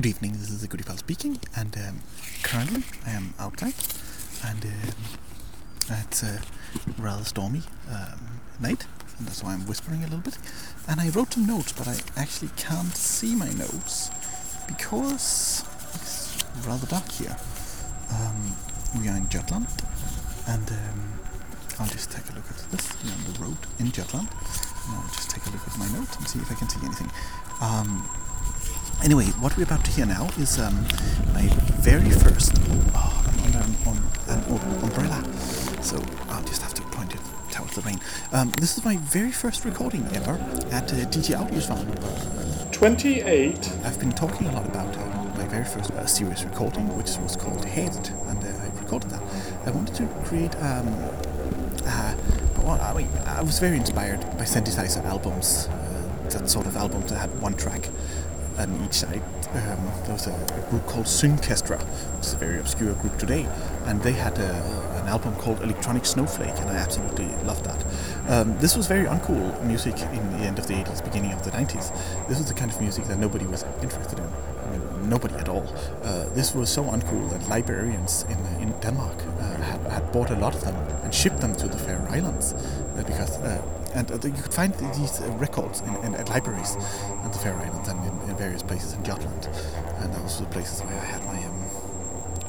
Good evening, this is the Goodiepal speaking, and um, currently I am outside, and um, it's a rather stormy um, night, and that's why I'm whispering a little bit. And I wrote some notes, but I actually can't see my notes because it's rather dark here. Um, we are in Jutland, and um, I'll just take a look at this. We're on the road in Jutland, and I'll just take a look at my notes and see if I can see anything. Um, Anyway, what we're about to hear now is um, my very first. Oh, I'm under an, on, an um, umbrella, so I'll just have to point it towards the rain. Um, this is my very first recording ever at uh, DJ Audio $var. 28. I've been talking a lot about uh, my very first uh, serious recording, which was called Hated, and uh, I recorded that. I wanted to create. Um, uh, well, I mean, I was very inspired by synthesizer albums, uh, that sort of albums that had one track on each side. Um, there was a, a group called Syncestra, which is a very obscure group today, and they had a, an album called Electronic Snowflake, and I absolutely loved that. Um, this was very uncool music in the end of the 80s, beginning of the 90s. This was the kind of music that nobody was interested in. Nobody at all. Uh, this was so uncool that librarians in, in Denmark uh, had, had bought a lot of them and shipped them to the Faroe Islands uh, because uh, and uh, you could find these records in, in, at libraries in the Faroe Islands and in, various places in Jutland, and those were the places where I had my um,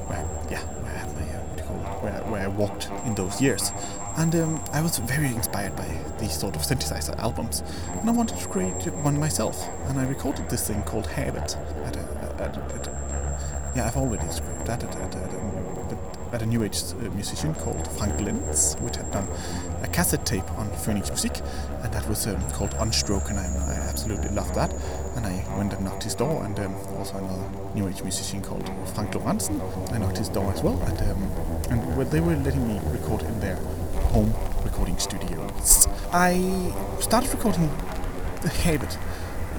where yeah, where I had my uh, what do you call it, where, where I walked in those years, and um, I was very inspired by these sort of synthesizer albums, and I wanted to create one myself, and I recorded this thing called Havet at a, at, at yeah, I've already described that at, at, at, at a new age uh, musician called Frank Lenz, which had done a cassette tape on Phoenix Music, and that was um, called Unstroke, and I, I, absolutely loved that. And I went and knocked his door, and um, also another new age musician called Frank Lorentzen. I knocked his door as well, and, um, and well, they were letting me record in their home recording studios. I started recording the Havet,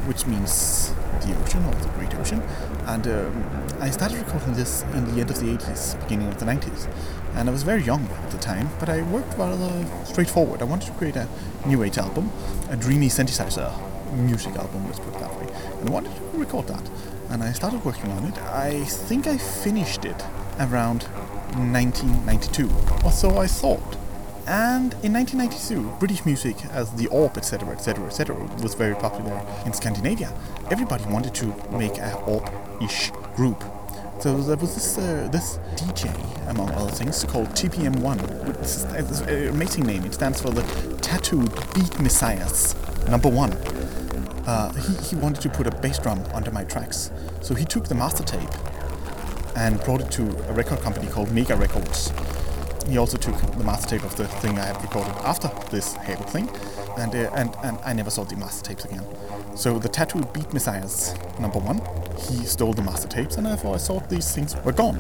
which means the ocean or the Great Ocean. And um, I started recording this in the end of the 80s, beginning of the 90s. And I was very young at the time, but I worked rather straightforward. I wanted to create a new age album, a dreamy synthesizer music album, let's put it that way. And wanted to record that. And I started working on it. I think I finished it around 1992, or so I thought. And in 1992, British music, as the AWP, etc., etc., etc., was very popular in Scandinavia. Everybody wanted to make a AWP-ish group. So there was this uh, this DJ, among other things, called TBM1. It's, it's an amazing name. It stands for the Tattooed Beat Messiahs Number One. Uh, he, he wanted to put a bass drum under my tracks, so he took the master tape and brought it to a record company called Mega Records he also took the master tape of the thing I had recorded after this Halo thing, and, uh, and, and I never saw the master tapes again. So the Tattooed Beat Messiahs, number one, he stole the master tapes, and therefore I thought these things were gone.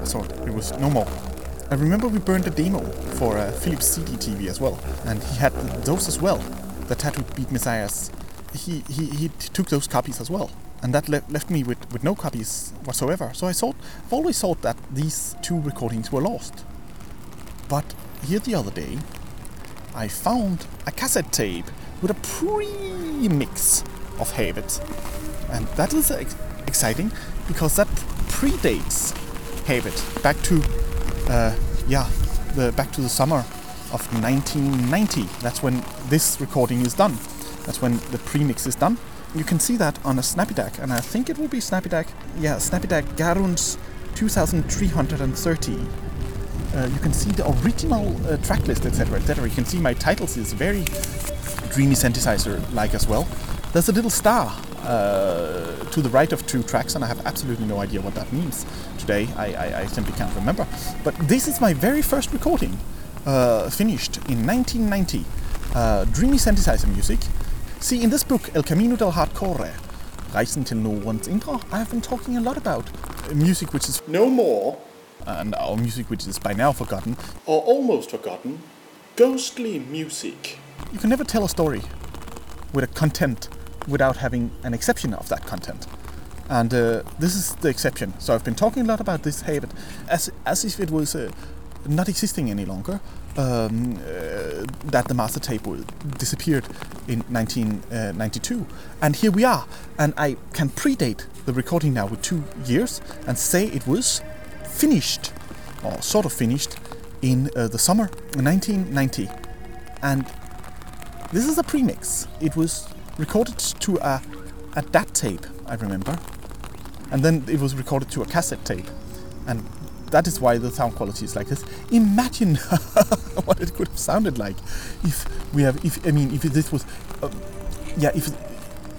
I thought it was no more. I remember we burned a demo for a uh, Philips CD TV as well, and he had those as well, the Tattooed Beat Messiahs. He, he, he took those copies as well and that le- left me with, with no copies whatsoever. So I thought, I've always thought that these two recordings were lost. But here the other day, I found a cassette tape with a pre-mix of Havet. And that is ex- exciting because that predates Havet back to, uh, yeah, the back to the summer of 1990. That's when this recording is done. That's when the pre-mix is done. You can see that on a Snappy Deck, and I think it will be Snappy Deck. yeah, Snappy Deck Garuns 2330 uh, you can see the original uh, track list, etc., etc. You can see my titles is very dreamy synthesizer-like as well. There's a little star uh, to the right of two tracks, and I have absolutely no idea what that means today. I, I, I simply can't remember. But this is my very first recording, uh, finished in 1990. Uh, dreamy synthesizer music. See, in this book, El Camino del Hardcore, Rejsen til Nordens Indre, I have been talking a lot about music which is no more and our music which is by now forgotten. Or almost forgotten. Ghostly music. You can never tell a story with a content without having an exception of that content. And uh, this is the exception. So I've been talking a lot about this Havet as, as if it was uh, not existing any longer. Um, uh, that the master tape disappeared in 1992, and here we are. And I can predate the recording now with two years and say it was finished, or sort of finished, in uh, the summer 1990. And this is a premix. It was recorded to a, a DAT tape, I remember, and then it was recorded to a cassette tape, and that is why the sound quality is like this. Imagine what it could have sounded like if we have, if I mean, if this was, uh, yeah, if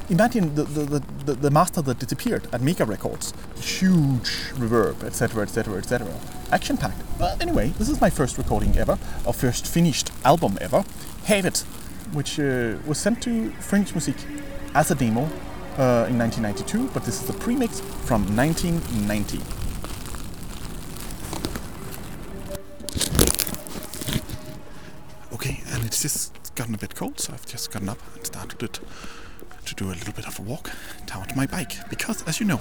imagine the, the, the, the, the master that disappeared at Mega Records, huge reverb, etc., etc., etc., action packed. But anyway, this is my first recording ever, or first finished album ever, Havet, which uh, was sent to French Music as a demo uh, in 1992, but this is a premix from 1990. It's gotten a bit cold, so I've just gotten up and started to, to do a little bit of a walk towards my bike. Because, as you know,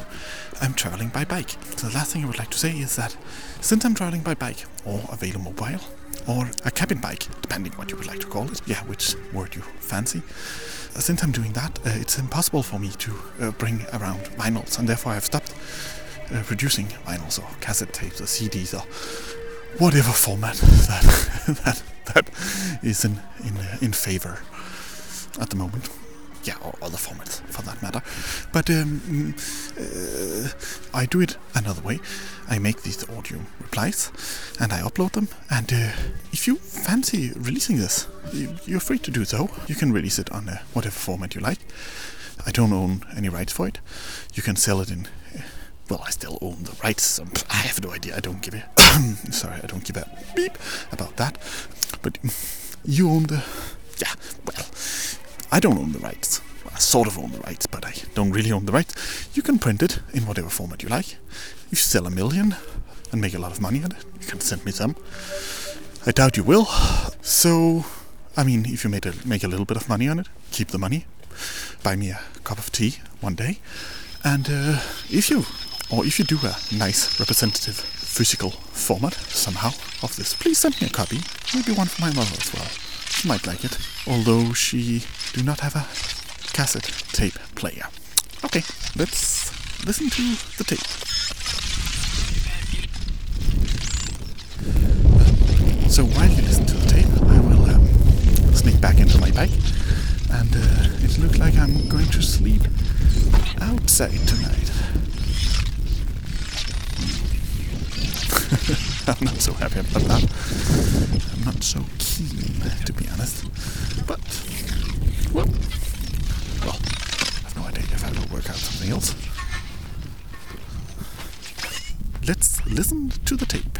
I'm traveling by bike. So the last thing I would like to say is that since I'm traveling by bike, or a Velo Mobile, or a cabin bike, depending what you would like to call it, yeah, which word you fancy, uh, since I'm doing that, uh, it's impossible for me to uh, bring around vinyls, and therefore I've stopped uh, producing vinyls or cassette tapes or CDs or whatever format that that that is in in uh, in favor at the moment. Yeah, or other formats for that matter. But um, mm, uh, I do it another way. I make these audio replies and I upload them. And uh, if you fancy releasing this, you, you're free to do so. You can release it on uh, whatever format you like. I don't own any rights for it. You can sell it in. Well, I still own the rights. I have no idea. I don't give a. sorry, I don't give a beep about that. But you own the. Yeah, well, I don't own the rights. I sort of own the rights, but I don't really own the rights. You can print it in whatever format you like. If you sell a million and make a lot of money on it, you can send me some. I doubt you will. So, I mean, if you made a, make a little bit of money on it, keep the money. Buy me a cup of tea one day. And uh, if you, or if you do a nice representative physical format somehow of this, please send me a copy. Maybe one for my mother as well. She might like it, although she do not have a cassette tape player. Okay, let's listen to the tape. So while you listen to the tape, I will um, sneak back into my bike, and uh, it looks like I'm going to sleep outside tonight. I'm not so happy about that. I'm not so keen, to be honest. But, well, well, I have no idea if I will work out something else. Let's listen to the tape.